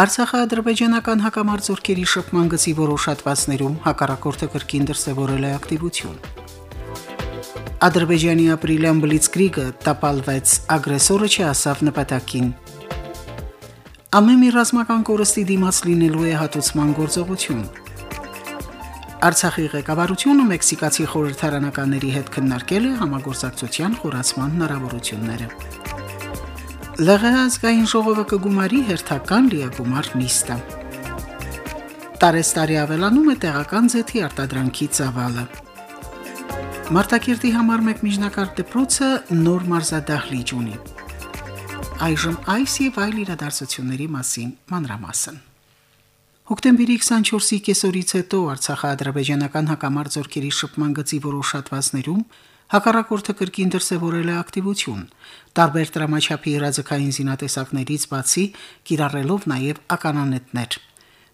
Արցախա-ադրբեջանական հակամարտությունների շփման գծի որոշ հատվածներում հակառակորդը կրկին դրսևորել է ակտիվություն։ Ադրբեջանի ապրիլյան բլիցկրիգը տապալվեց, ագրեսորը չհասավ նպատակին։ Ամեն մի ռազմական կորստի դիմաց լինելու է հատուցման գործողություն։ Արցախի ղեկավարությունը մեքսիկացի խորհրդարանականների հետ քննարկել է համագործակցության խորացման հնարավորությունները։ ԼՂՀ ազգային ժողովը կգումարի հերթական լիագումար նիստը։ Տարեստարի ավելանում է տեղական ձեթի արտադրանքի ծավալը։ Մարտակերտի համար մեկ միջնակարգ դպրոցը նոր մարզադահլիճ ունի։ Այժմ այս եւ այլ իրադարձությունների մասին մանրամասն։ Հոկտեմբերի 24-ի կեսօրից հետո Արցախա-ադրբեջանական հակամարտ զորքերի շփման գծի որոշ հատվածներում Հակառակորդը կրկին դրսևորել է ակտիվություն՝ տարբեր դրամաչափի իրազեկային զինատեսակներից բացի կիրառելով նաև ականանետներ։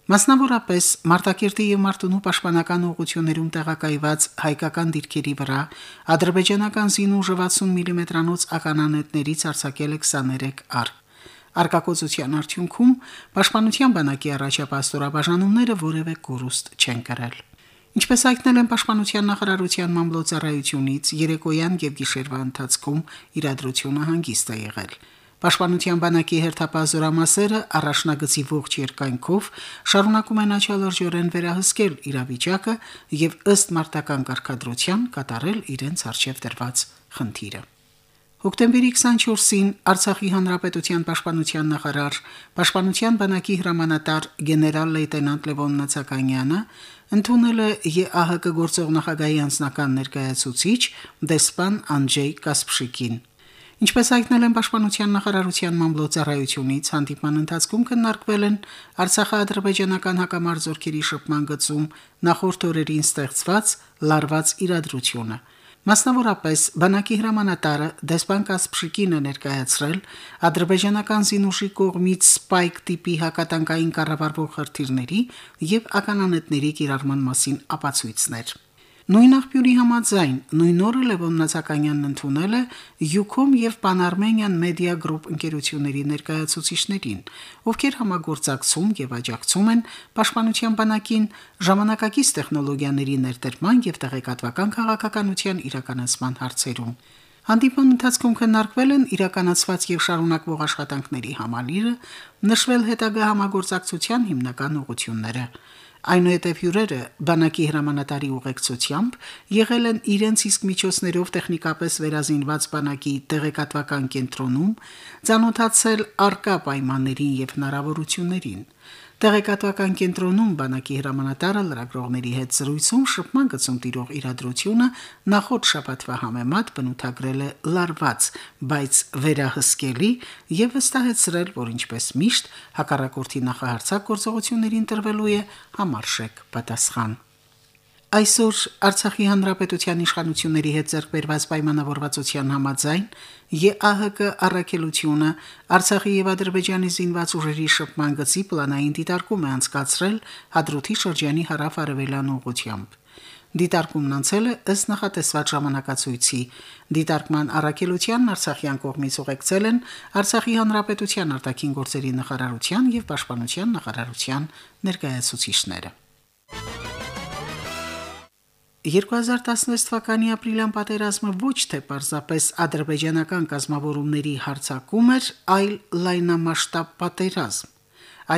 Մասնավորապես Մարտակերտի եւ Մարտունու պաշտպանական ուղություններում տեղակայված հայկական դիրքերի վրա ադրբեջանական զինուժը 60 մմ-անոց ականանետներից արձակել է 23 արկ։ Արկակոծության արդյունքում պաշտպանության բանակի առաջապահ ստորաբաժանումները որևէ կորուստ չեն կրել։ Ինչպես հայտնել են Պաշտպանության նախարարության մամլոյցարայությունից, երեկոյան եւ գիշերվա ընթացքում իրադրությունը հանգիստ է եղել։ Պաշտպանության բանակի հերթապազորամասերը առաջնագծի ողջ երկայնքով շարունակում են աչալրջորեն վերահսկել իրավիճակը եւ ըստ մարտական կարգադրության կատարել իրենց արժեվ դրված խնդիրը։ Հոկտեմբերի 24-ին Արցախի հանրապետության պաշտպանության նախարար, պաշտպանության բանակի հրամանատար գեներալ լեյտենանտ Լևոն Նացականյանը ընդունել է ԵԱՀԿ գործող նախագահի անձնական ներկայացուցիչ դեսպան Անջեյ Կասպշիկին։ Ինչպես հայտնել են Պաշտպանության նախարարության մամլոյցարայությունից, հանդիպման ընթացքում քննարկվել են Արցախա-ադրբեջանական հակամարձությունների շփման գծում նախորդ օրերին ստեղծված լարված իրադրությունը։ Մասնավորապես բանակի հրամանատարը դեսպան Կասպշիկինը ներկայացրել ադրբեջանական զինուշի կողմից սպայք տիպի հակատանկային կառավարվող խրթիրների եւ ականանետների կիրառման մասին ապացույցներ։ Նույն աղբյուրի համաձայն նույն օրը Լևոն Նացականյանն ընդունել է Յուքոմ եւ Պանարմենիան Մեդիա գրուպ ընկերությունների ներկայացուցիչներին, ովքեր համագործակցում եւ աջակցում են Պաշտպանության բանակին ժամանակակից տեխնոլոգիաների ներդրման եւ տեղեկատվական քաղաքականության իրականացման հարցերում։ Հանդիպան ընթացքում քննարկվել են իրականացված եւ շարունակվող աշխատանքների համալիրը, նշվել հետագա համագործակցության հիմնական ուղղությունները։ Այնուհետև հյուրերը բանակի հրամանատարի ուղեկցությամբ եղել են իրենց իսկ միջոցներով տեխնիկապես վերազինված բանակի տեղեկատվական կենտրոնում, ցանոթացել արկա պայմաններին եւ հնարավորություններին։ Տեղեկատվական կենտրոնում բանակի հրամանատարը լրագրողների հետ զրույցում շփման գծում տիրող իրադրությունը նախորդ շաբաթվա համեմատ բնութագրել է լարված, բայց վերահսկելի եւ վստահեցրել, որ ինչպես միշտ հակառակորդի նախահարցակ գործողություններին տրվելու է համարժեք պատասխան։ Այսօր Արցախի հանրապետության իշխանությունների հետ ձեռքբերված պայմանավորվածության համաձայն ԵԱՀԿ առաքելությունը Արցախի եւ Ադրբեջանի զինված ուժերի շփման գծի պլանային դիտարկում է անցկացրել Հադրութի շրջանի հարավ-արևելյան ուղությամբ։ Դիտարկումն անցել է ըստ նախատեսված ժամանակացույցի։ Դիտարկման առաքելության Արցախյան կողմից ուղեկցել են Արցախի հանրապետության արտաքին գործերի նախարարության եւ պաշտպանության նախարարության ներկայացուցիչները։ 2016 թվականի ապրիլյան պատերազմը ոչ թե պարզապես ադրբեջանական կազմավորումների հարցակում էր, այլ լայնամասշտաբ պատերազմ։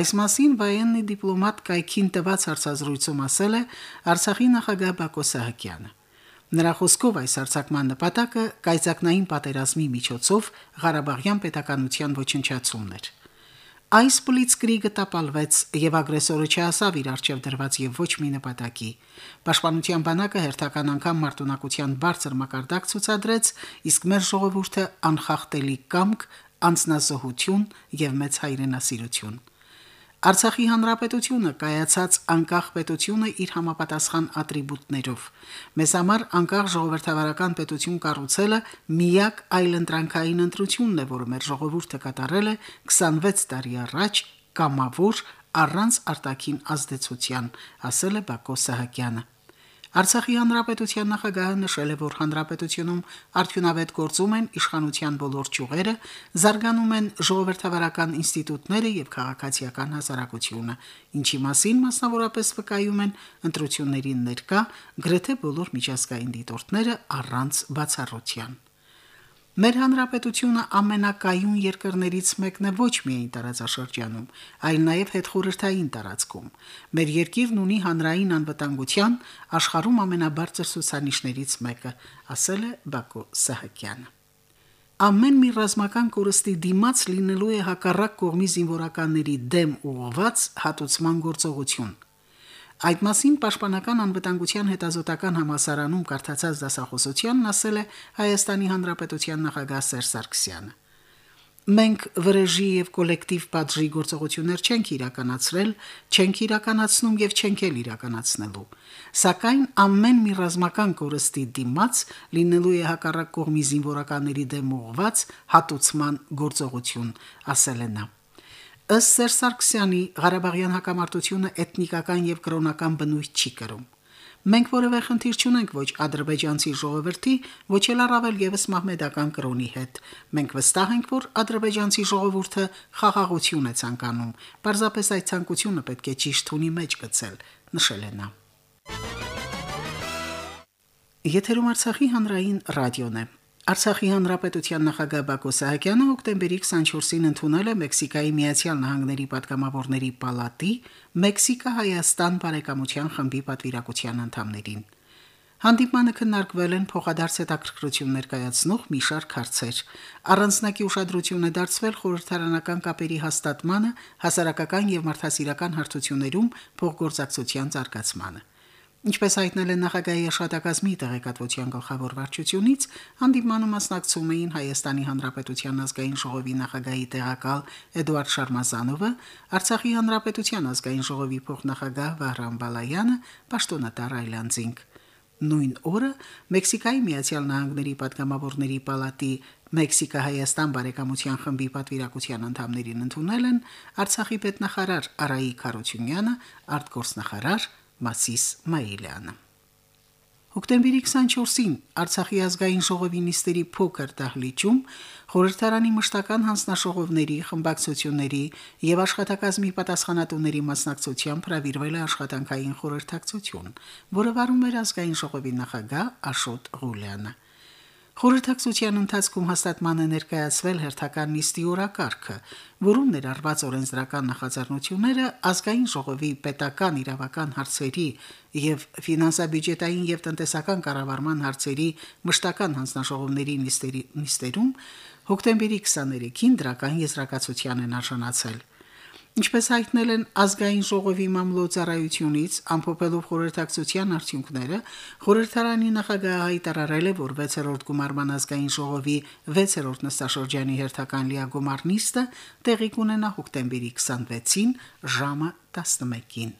Այս մասին վայեննի դիպլոմատ Կայքին տված հարցազրույցում ասել է Արցախի նախագահ Բակո Սահակյանը։ Նրա խոսքով այս հարցակման նպատակը կայծակնային պատերազմի միջոցով Ղարաբաղյան պետականության ոչնչացումն էր։ Այս բլիցկրիգը տապալվեց եւ ագրեսորը չհասավ իր արժեվ դրված եւ ոչ մի նպատակի։ Պաշտպանության բանակը հերթական անգամ մարտունակության բարձր մակարդակ ցուցադրեց, իսկ մեր ժողովուրդը անխախտելի կամք, անznազոհություն եւ մեծ հայրենասիրություն։ Արցախի հանրապետությունը կայացած անկախ պետությունը իր համապատասխան ատրիբուտներով։ Մեզ համար անկախ ժողովրդավարական պետություն կառուցելը միակ այլընտրանքային ընտրությունն է, որը մեր ժողովուրդը կատարել է 26 տարի առաջ կամավոր առանց արտաքին ազդեցության, ասել է Բակո Սահակյանը։ Արցախի հանրապետության նախագահը նշել է, որ հանրապետությունում արդյունավետ գործում են իշխանության բոլոր ճյուղերը, զարգանում են ժողովրդավարական ինստիտուտները եւ քաղաքացիական հասարակությունը, ինչի մասին մասնավորապես վկայում են ընտրություններին ներկա գրեթե բոլոր միջազգային դիտորդները առանց բացառության։ Մեր հանրապետությունը ամենակայուն երկրներից մեկն է ոչ միայն տարածաշրջանում, այլ նաև հետխորհրդային տարածքում։ Մեր երկիրն ունի հանրային անվտանգության աշխարհում ամենաբարձր ցուցանիշներից մեկը, ասել է Բակո Սահակյանը։ Ամեն մի ռազմական կորստի դիմաց լինելու է հակառակ կողմի զինվորականների դեմ ուղղված հատուցման գործողություն Այդ մասին Պաշտպանական անվտանգության հետազոտական համասարանում կարդացած դասախոսությանն ասել է Հայաստանի Հանրապետության նախագահ Սերժ Սարգսյանը։ Մենք վրեժի եւ կոլեկտիվ պատժի գործողություններ չենք իրականացրել, չենք իրականացնում եւ չենք էլ իրականացնելու։ Սակայն ամեն մի ռազմական կորստի դիմաց լինելու է հակառակ կողմի զինվորականների դեմ ուղված հատուցման գործողություն, ասել է նա. Ըստ Սերժ Սարգսյանի Ղարաբաղյան հակամարտությունը էթնիկական եւ կրոնական բնույթ չի կրում։ Մենք որևէ խնդիր չունենք ոչ ադրբեջանցի ժողովրդի, ոչ էլ առավել եւս մահմեդական կրոնի հետ։ Մենք վստահ ենք, որ ադրբեջանցի ժողովուրդը խաղաղություն է ցանկանում։ Պարզապես այդ ցանկությունը պետք է ճիշտ ունի մեջ գցել, նշել է նա։ Եթերում Արցախի հանրային ռադիոն է։ Արցախի հանրապետության նախագահ Բակո Սահակյանը հոկտեմբերի 24-ին ընդունել է Մեքսիկայի Միացյալ Նահանգների պատգամավորների պալատի Մեքսիկա-Հայաստան բարեկամության խմբի պատվիրակության անդամներին։ Հանդիպմանը քննարկվել են փոխադարձ հետաքրքրություն ներկայացնող մի շարք հարցեր։ Առանձնակի ուշադրություն է դարձվել խորհրդարանական կապերի հաստատմանը, հասարակական եւ մարդասիրական հարթություններում փոխգործակցության զարգացմանը։ Ինչպես հայտնել են նախագահի աշխատակազմի տեղեկատվության գլխավոր վարչությունից, հանդիպմանը մասնակցում էին Հայաստանի Հանրապետության ազգային ժողովի նախագահի տեղակալ Էդուարդ Շարմազանովը, Արցախի Հանրապետության ազգային ժողովի փոխնախագահ Վահրամ Բալայանը, պաշտոնատար Այլանդզինգ։ Նույն օրը Մեքսիկայի Միացյալ Նահանգների պատգամավորների պալատի Մեքսիկա-Հայաստան բարեկամության խմբի պատվիրակության անդամներին ընդունել են Արցախի պետնախարար Արայիկ Խարությունյանը, արտգործնախարար Մասիս Մայիլյանը։ Հոկտեմբերի 24-ին Արցախի ազգային ժողովի նիստերի փոքր դահլիճում խորհրդարանի մշտական հանձնաշողովների, խմբակցությունների եւ աշխատակազմի պատասխանատուների մասնակցությամբ հրավիրվել է աշխատանքային խորհրդակցություն, որը վարում էր ազգային ժողովի նախագահ Աշոտ Ղուլյանը։ Խորհրդակցության ընթացքում հաստատման է ներկայացվել հերթական նիստի օրակարգը, որում ներառված օրենսդրական նախաձեռնությունները ազգային ժողովի պետական իրավական հարցերի եւ ֆինանսա-բյուջետային եւ տնտեսական կառավարման հարցերի մշտական հանձնաժողովների նիստերի նիստերում հոկտեմբերի 23-ին դրական եզրակացության են արժանացել։ Ինչպես հայտնել են ազգային ժողովի մամլոյցարայությունից, ամփոփելով խորհրդակցության արդյունքները, խորհրդարանի նախագահը հայտարարել է, որ 6-րդ գումարման ազգային ժողովի 6-րդ նստաշրջանի հերթական լիագումար նիստը տեղի կունենա հոկտեմբերի 26-ին ժամը 11-ին։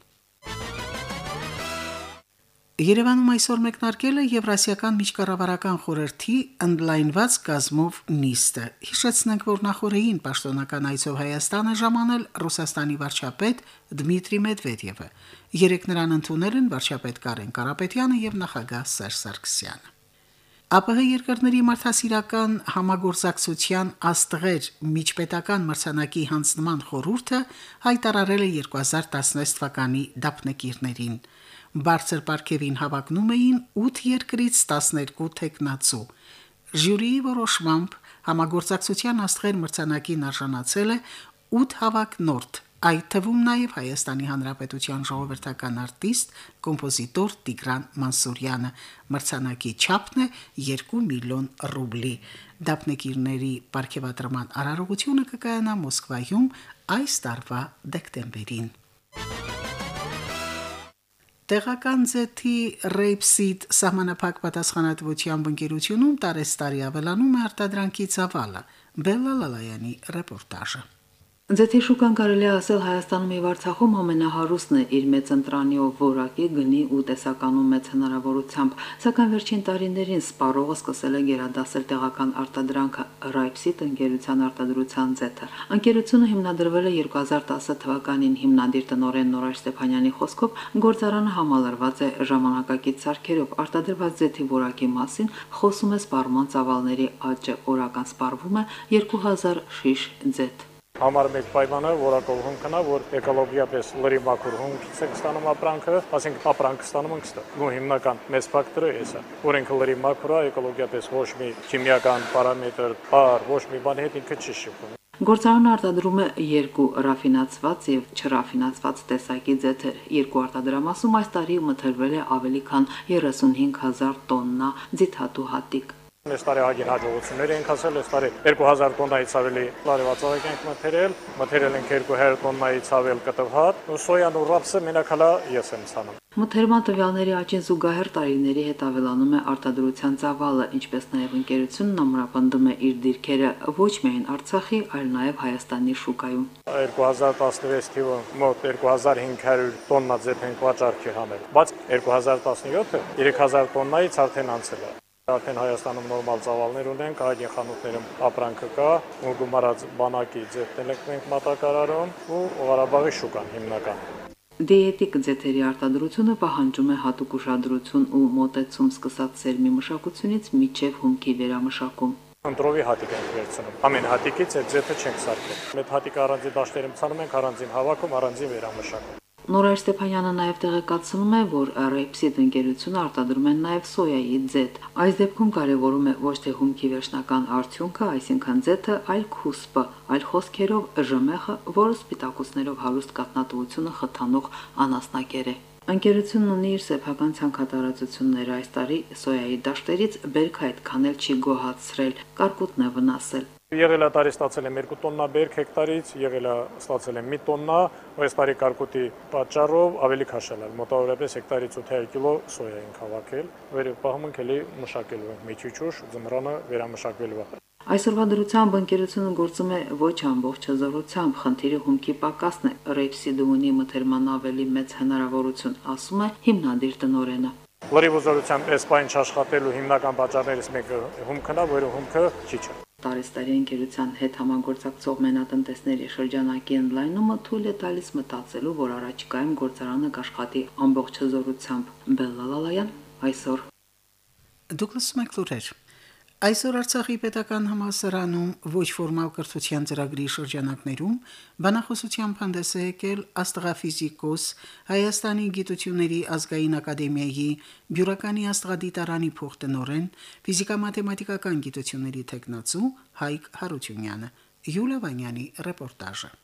Երևանում այսօր մեկնարկել է Եվրասիական միջկառավարական խորհրդի ընդլայնված գազմով նիստը։ Հիշեցնենք, որ նախորդին պաշտոնական այցով Հայաստանը ժամանել Ռուսաստանի վարչապետ Դմիտրի Մեդվեդևը։ Երեք նրան ընդունել են վարչապետ Կարեն Կարապետյանը եւ նախագահ Սերժ Սարգսյանը։ ԱՊՀ երկրների մարդասիրական համագործակցության աստղեր միջպետական մրցանակի հանձնման խորհուրդը հայտարարել է 2016 թվականի դափնեկիրներին բարձր պարգևին հավակնում էին 8 երկրից 12 տեխնացու։ Ժյուրիի որոշմամբ համագործակցության աստղեր մրցանակին արժանացել է 8 հավակնորդ, այդ թվում նաև Հայաստանի Հանրապետության ժողովրդական արտիստ, կոմպոզիտոր Տիգրան Մանսուրյանը։ Մրցանակի չափն է 2 միլիոն ռուբլի։ Դափնեկիրների ապարգևատրման արարողությունը կկայանա Մոսկվայում այս տարվա դեկտեմբերին։ Տեղական ձեթի Rapeseed սահմանափակ պատասխանատվությամբ ընկերությունում տարեստարի ավելանում է արտադրանքի ծավալը։ Բելլա Լալայանի ռեպորտաժը։ Ձեթի շուկան կարելի է ասել Հայաստանում եւ Արցախում ամենահարուստն է իր մեծ ընտրանի ով որակի գնի ու տեսականում մեծ հնարավորությամբ, սակայն վերջին տարիներին սպառողը սկսել է գերադասել տեղական արտադրանքը Ripsit ընկերության արտադրության ձեթը։ Ընկերությունը հիմնադրվել է 2010 թվականին հիմնադիր տնօրեն Նորայր Ստեփանյանի խոսքով գործարանը համալրված է ժամանակակից սարքերով արտադրված ձեթի որակի մասին խոսում է սպառման ծավալների աճը, օրական սպառվում է 2000 շիշ ձեթ համար մեկ պայմանը որակով հունքնա, որ էկոլոգիապես լրի մաքուր հունքից է ստանում ապրանքը, ասենք ապրանքը ստանում ենք ստա։ Ու հիմնական մեծ ֆակտորը էս է, որ ինքը լրի մաքուր է, էկոլոգիապես ոչ մի քիմիական պարամետր, բար, ոչ մի բան հետ ինքը չի շփվում։ Գործարանը արտադրում է երկու ռաֆինացված եւ չռաֆինացված տեսակի ձեթեր։ Երկու արտադրամասում այս տարի մթերվել է ավելի քան 35000 տոննա ձիթատու հատիկ։ Այս տարի հագին հաջողություններ ենք հասել, այս տարի 2000 տոննայից ավելի լարվածակ ենք մթերել, մթերել ենք 200 տոննայից ավել կտվհատ, ու սոյան ու ռապսը մենակ հլա ես եմ ցանում։ Մթերման տվյալների աճին զուգահեռ տարիների հետ ավելանում է արտադրության ծավալը, ինչպես նաև ընկերությունն ամրապնդում է իր դիրքերը ոչ միայն Արցախի, այլ նաև Հայաստանի շուկայում։ 2016 թիվը մոտ 2500 տոննա ձեթ ենք վաճառքի հանել, բայց 2017-ը 3000 տոննայից արդեն անցել է։ Արդեն Հայաստանում նորմալ ծավալներ ունենք, այլ խանութներում ապրանքը կա, ու գումարած բանակի ձեթներ ենք մատակարարում ու Ղարաբաղի շուկան հիմնական։ Դիետիկ ձեթերի արտադրությունը պահանջում է հատուկ ուշադրություն ու մոտեցում սկսած սերմի մշակությունից միջև հումքի վերամշակում։ Ընտրովի հատիկ ենք վերցնում։ Ամեն հատիկից այդ ձեթը չենք սարքել։ Մեծ հատիկը առանձին դաշտերում ցանում ենք, առանձին հավաքում, առանձին վերամշակում։ Նորայր Ստեփանյանը նաև տեղեկացնում է, որ Rapeseed ընկերությունը արտադրում է նաև սոյայի ձեթ։ Այս դեպքում կարևորում է ոչ թե հումքի վերջնական արդյունքը, այսինքն ձեթը, այլ քուսպը, այլ խոսքերով ԺՄԽ-ը, որը սպիտակուցներով հարուստ կատնատվությունը խթանող անասնակեր է։ Անկերությունն ունի իր սեփական ցանկատարածությունները այս տարի սոյայի դաշտերից բերք այդքան էլ չի գոհացրել, կարկուտն է վնասել։ Եղել է տարի ստացել եմ 2 տոննա բերք հեկտարից, եղել է ստացել եմ 1 տոննա, այս տարի կարկուտի պատճառով ավելի քաշել է։ Մոտավորապես հեկտարից 800 կիլո սոյա ենք հավաքել, վերապահում ենք էլի մշակելու ենք միջուճուշ, ձմռանը վերամշակվելու է։ Այսօրվա դրությամբ ընկերությունը գործում է ոչ ամբողջ հզորությամբ, խնդիրը հումքի պակասն է։ Ռեյփսիդը ունի մթերման ավելի մեծ հնարավորություն, ասում է հիմնադիր տնորենը։ Լրիվ ուզորությամբ այս բան աշխատելու հիմնական պատճառներից մեկը հումքն է, որը հումքը չի չէ տարեստարի ընկերության հետ համագործակցող մենատնտեսների շրջանակի ընդլայնումը թույլ է տալիս մտածելու, որ առաջիկայում գործարանը կաշխատի ամբողջ հզորությամբ։ Բելլալալայան այսօր Դուգլաս Մակլուրեր Այսօր Արցախի պետական համալսարանում ոչ ֆորմալ կրթության ծրագրի շրջանակներում բանախոսությամբ հանդես է եկել աստղաֆիզիկոս Հայաստանի գիտությունների ազգային ակադեմիայի բյուրականի աստղադիտարանի փոխտնօրեն ֆիզիկա-մաթեմատիկական գիտությունների տեխնացու Հայկ Հարությունյանը Յուլիա Վանյանի ռեպորտաժը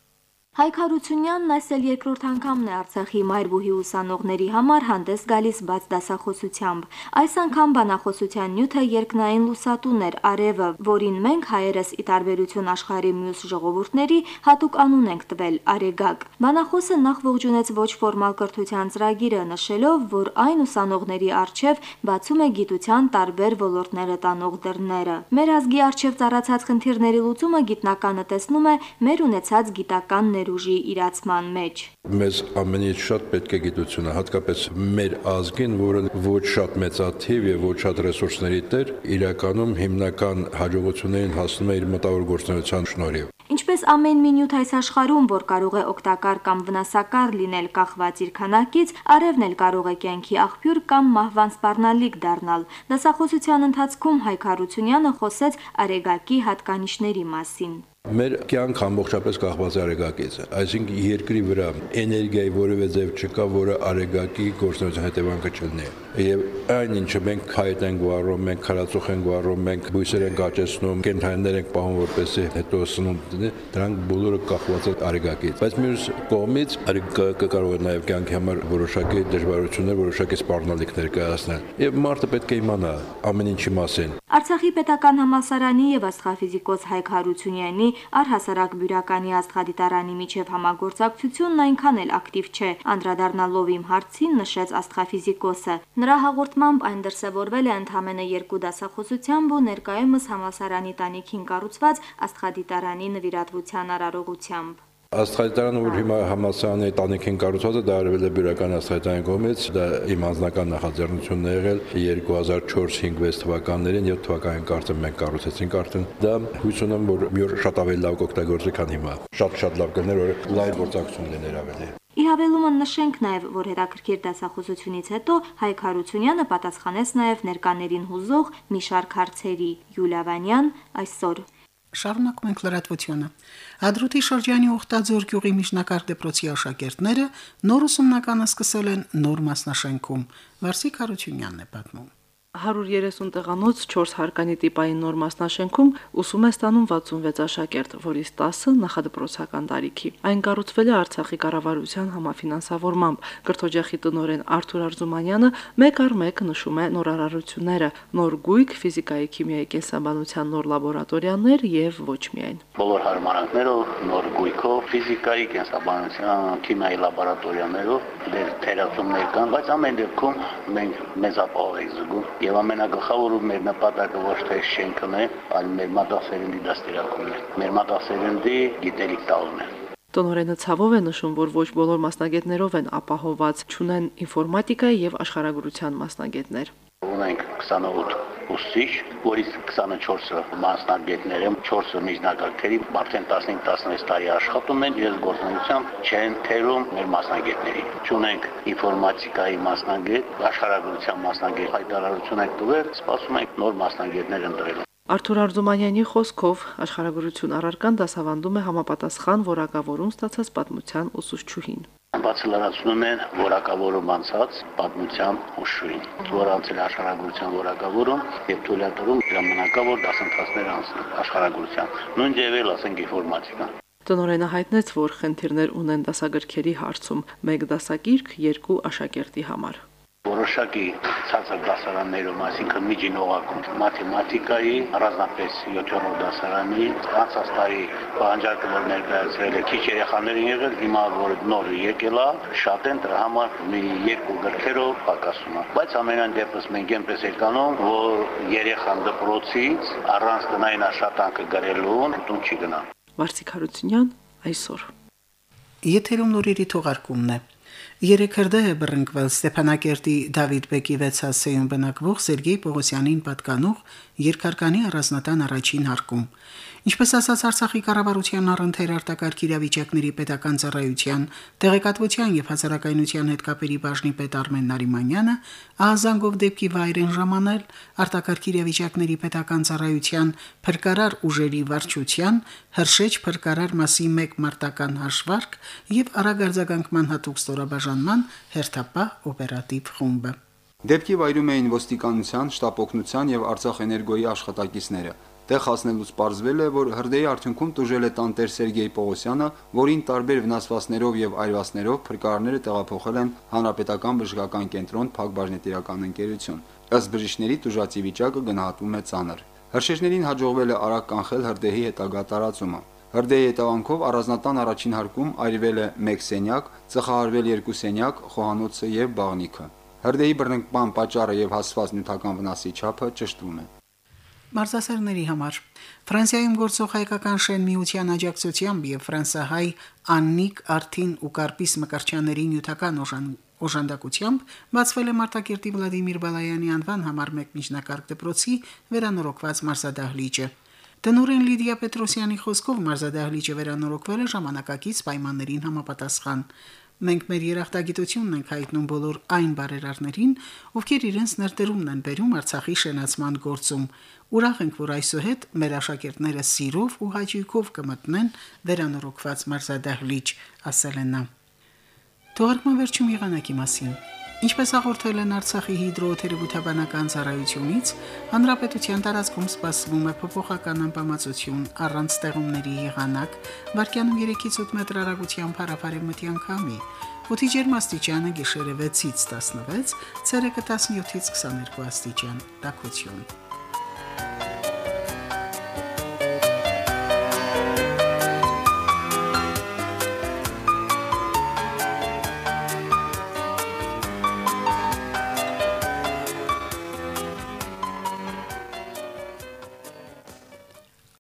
Հայկ Հարությունյանն այսել երկրորդ անգամն է Արցախի մայրբուհի ուսանողների համար հանդես գալիս բաց դասախոսությամբ։ Այս անգամ բանախոսության նյութը երկնային լուսատուն էր արևը, որին մենք հայերս ի տարբերություն աշխարհի մյուս ժողովուրդների հատուկ անուն ենք տվել Արեգակ։ Բանախոսը նախ ողջունեց ոչ ֆորմալ կրթության ծրագիրը, նշելով, որ այն ուսանողների արժև բացում է գիտության տարբեր ոլորտները տանող դռները։ Մեր ազգի արժև ծառացած խնդիրների լուծումը գիտնականը տեսնում է մեր ունեցած գիտական ներուժի իրացման մեջ։ Մեզ ամենից շատ պետք է գիտությունը, հատկապես մեր ազգին, որը ոչ շատ մեծաթիվ եւ ոչ շատ ռեսուրսների տեր, իրականում հիմնական հաջողություններին հասնում է իր մտավոր գործունեության շնորհիվ։ Ինչպես ամեն մի նյութ այս աշխարհում, որ կարող է օգտակար կամ վնասակար լինել կախված իր քանակից, արևն էլ կարող է կյանքի աղբյուր կամ մահվան սպառնալիք դառնալ։ Դասախոսության ընթացքում Հայկ Հարությունյանը խոսեց արեգակի հատկանիշների մասին։ Մեր կյանք ամբողջապես կախված է արեգակից, այսինքն երկրի վրա էներգիայի որևէ ձև չկա, որը արեգակի գործունեության հետևանքը չլինի։ Եվ այն ինչը մենք հայտ ենք վառում, մենք քարածուխ ենք վառում, մենք բույսեր ենք աճեցնում, կենթանիներ ենք պահում, որպեսզի հետո սնունդ դնի, դրանք բոլորը կախված են արեգակից։ Բայց մյուս կողմից արեգակը կարող է նաև կյանքի համար որոշակի դժվարություններ, որոշակի սպառնալիքներ կայացնել։ Եվ մարդը պետք է իմանա ամեն ինչի մասին։ Արցախի պետական համալսարանի եւ աստղաֆիզիկոս Հայկ Հարությունյանի առհասարակ բյուրականի աստղադիտարանի միջև համագործակցությունն այնքան էլ ակտիվ չէ, անդրադառնալով իմ հարցին նշեց աստղաֆիզիկոսը։ Նրա հաղորդմամբ այն դրսևորվել է ընդամենը երկու դասախոսությամբ ու ներկայումս համալսարանի տանիքին կառուցված աստղադիտարանի նվիրատվության արարողությամբ։ Աստղայտարանը, որ հիմա համասարանի տանիքին կառուցված է, դա արվել է բյուրական աստղայտարանի կողմից, դա իմ անձնական նախաձեռնությունն է եղել 2004-5-6 թվականներին, 7 թվականին կարծեմ մենք կառուցեցինք արդեն։ Դա հույս ունեմ, որ մի օր շատ ավելի լավ կօգտագործի, քան հիմա։ Շատ-շատ լավ կներ, որ լայվ գործակցություն լիներ ավելի։ Ի հավելումը նշենք նաև, որ հետաքրքիր դասախոսությունից հետո Հայկ Հարությունյանը պատասխանեց նաև ներկաներին հուզող մի շարք հարցերի։ Յուլիա Վանյան այսօր Շարունակում ենք լրատվությունը։ Ադրուտի շրջանի Ուխտաձոր գյուղի միջնակարգ դպրոցի աշակերտները նոր ուսումնականը սկսել են նոր մասնաշենքում։ Վարսիկ Հարությունյանն է պատմում։ 130 տեղանոց 4 հարկանի տիպային նոր մասնաշենքում ուսում է ստանում 66 աշակերտ, որից 10-ը նախադպրոցական տարիքի։ Այն կառուցվել է Արցախի կառավարության համաֆինանսավորմամբ։ Կրթօջախի տնօրեն Արթուր Արզումանյանը մեկ առ մեկ նշում է նորարարությունները՝ նոր գույք, ֆիզիկայի, քիմիայի, կենսաբանության նոր լաբորատորիաներ եւ ոչ միայն։ Բոլոր հարմարանքներով, նոր գույքով, ֆիզիկայի, կենսաբանության, քիմիայի լաբորատորիաներով դեր թերացումներ կան, բայց ամեն դեպքում մենք մեզ ապահով ենք զգում Եվ ամենագլխավորը մեր նպատակը ոչ թե շենքն է, այլ մեր մատասերնդի դաստիարակումն է։ Մեր մատասերնդի գիտելիք տալն է։ Տնորենը ցավով է նշում, որ ոչ բոլոր մասնագետներով են ապահոված, ճունեն ինֆորմատիկայի եւ աշխարհագրության մասնագետներ։ Ունենք 28 ուսուցիչ, որից 24-ը մասնագետներ են, 4-ը միջնակարգերի, արդեն 15-16 տարի աշխատում են, իրենց գործունեությամբ չեն թերում մեր մասնագետներին։ Ճունենք ինֆորմատիկայի մասնագետ, աշխարհագրության մասնագետ հայտարարություն եք տվել, սպասում ենք նոր մասնագետներ ընտրելու։ Արթուր Արձումանյանի խոսքով աշխարհագրություն առարկան դասավանդում է համապատասխան որակավորում ստացած պատմության ուսուցչուհին բացի լրացնում են որակավորում անցած պատմության հուշույն, որ անցել աշխարհագրության որակավորում եւ թույլատրում ժամանակավոր դասընթացներ անցնել աշխարհագրության։ Նույն ձևել ասենք ինֆորմատիկա։ Տնորենը հայտնեց, որ խնդիրներ ունեն դասագրքերի հարցում՝ մեկ դասագիրք երկու աշակերտի համար որոշակի ցածր դասարաններում, այսինքն միջին օղակում, մաթեմատիկայի, առանձնապես 7-րդ դասարանի, անցած տարի պահանջարկը որ ներկայացրել է քիչ երեխաներ են եղել, հիմա որ նոր եկել է, շատ են դրա համար մի երկու գրքերով պակասում է։ Բայց ամենայն դեպս մենք այնպես ենք անում, որ երեխան դպրոցից առանց տնային աշխատանքը գրելու տուն չի գնա։ Վարսիկ Հարությունյան այսօր Եթերում նորերի թողարկումն է։ Երեք հրդեհ է բռնկվել Ստեփանակերտի Դավիթ Բեկի 6 հասեյում բնակվող Սերգեյ Պողոսյանին պատկանող երկարկանի առանձնատան առաջին հարկում։ Ինչպես ասաց Արցախի կառավարության առընթեր արտակարգ իրավիճակների պետական ծառայության տեղեկատվության եւ հասարակայնության հետ կապերի բաժնի պետ Արմեն Նարիմանյանը ահազանգով դեպքի վայր են ժամանել արտակարգ իրավիճակների պետական ծառայության փրկարար ուժերի վարչության հրշեջ փրկարար մասի 1 մարտական հաշվարկ եւ արագարձագանքման հատուկ ստորաբաժանման հերթապահ օպերատիվ խումբը Դեպքի վայրում էին ոստիկանության, շտապօգնության եւ Արցախ էներգոյի աշխատակիցները։ Տեղ հասնելուց պարզվել է, որ հրդեհի արդյունքում տուժել է տանտեր Սերգեյ Պողոսյանը, որին տարբեր վնասվածքներով եւ այրվածքներով փրկարարները տեղափոխել են Հանրապետական բժշկական կենտրոն Փակbaşնետիրական ընկերություն։ Ըստ բժիշկների տուժածի վիճակը գնահատվում է ծանր։ Հրշեջներին հաջողվել է արագ կանխել հրդեհի հետագա տարածումը։ Հրդեհի հետևանքով առանձնատան առաջին հարկում այրվել է 1 սենյակ, ծխահարվել 2 սենյակ, խոհանոցը եւ բաղնիքը։ Հրդեհի բռնկման պատճառը եւ հասված նյութական վնասի չափը ճշտվում է մարզասերների համար Ֆրանսիայում գործող հայկական շեն միության աջակցությամբ եւ ֆրանսահայ Աննիկ Արթին ու Կարպիս Մկրչյանների նյութական օժանդակությամբ բացվել է Մարտակերտի Վլադիմիր Բալայանի անվան համար 1 միջնակարգ դպրոցի վերանորոգված մարզադահլիճը։ Տնօրեն Լիդիա Պետրոսյանի խոսքով մարզադահլիճը վերանորոգվել է ժամանակակից պայմաններին համապատասխան։ Մենք մեր երախտագիտությունն ենք հայտնում բոլոր այն բարերարներին, ովքեր իրենց ներդրումն են բերում Արցախի շենացման գործում։ Ուրախ ենք, որ այսուհետ մեր աշակերտները սիրով ու հաճույքով կմտնեն վերանորոգված մարզադահլիճ, ասել են նա։ Թողարկման վերջում եղանակի մասին։ Ինչպես հաղորդել են Արցախի հիդրոթերապևտաբանական ծառայությունից, հանրապետության տարածքում սպասվում է փոփոխական անբավարարություն առանց ստեղումների եղանակ, վարկյանում 3-ից 8 մետր հեռագությամբ հարավարեմտյան քամի։ Օդի ջերմաստիճանը գիշերը 6-ից 16, ցերեկը 17-ից 22 աստիճան։ Տաքություն։